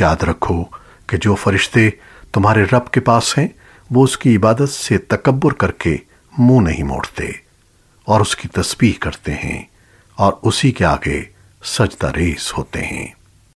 یاد رکھو کہ جو فرشتے تمہارے رب کے پاس ہیں، وہ اس کی عبادت سے تکبر کر کے منہ نہیں موڑتے اور اس کی تسبیح کرتے ہیں اور اسی کے آگے سجدہ ریز ہوتے ہیں۔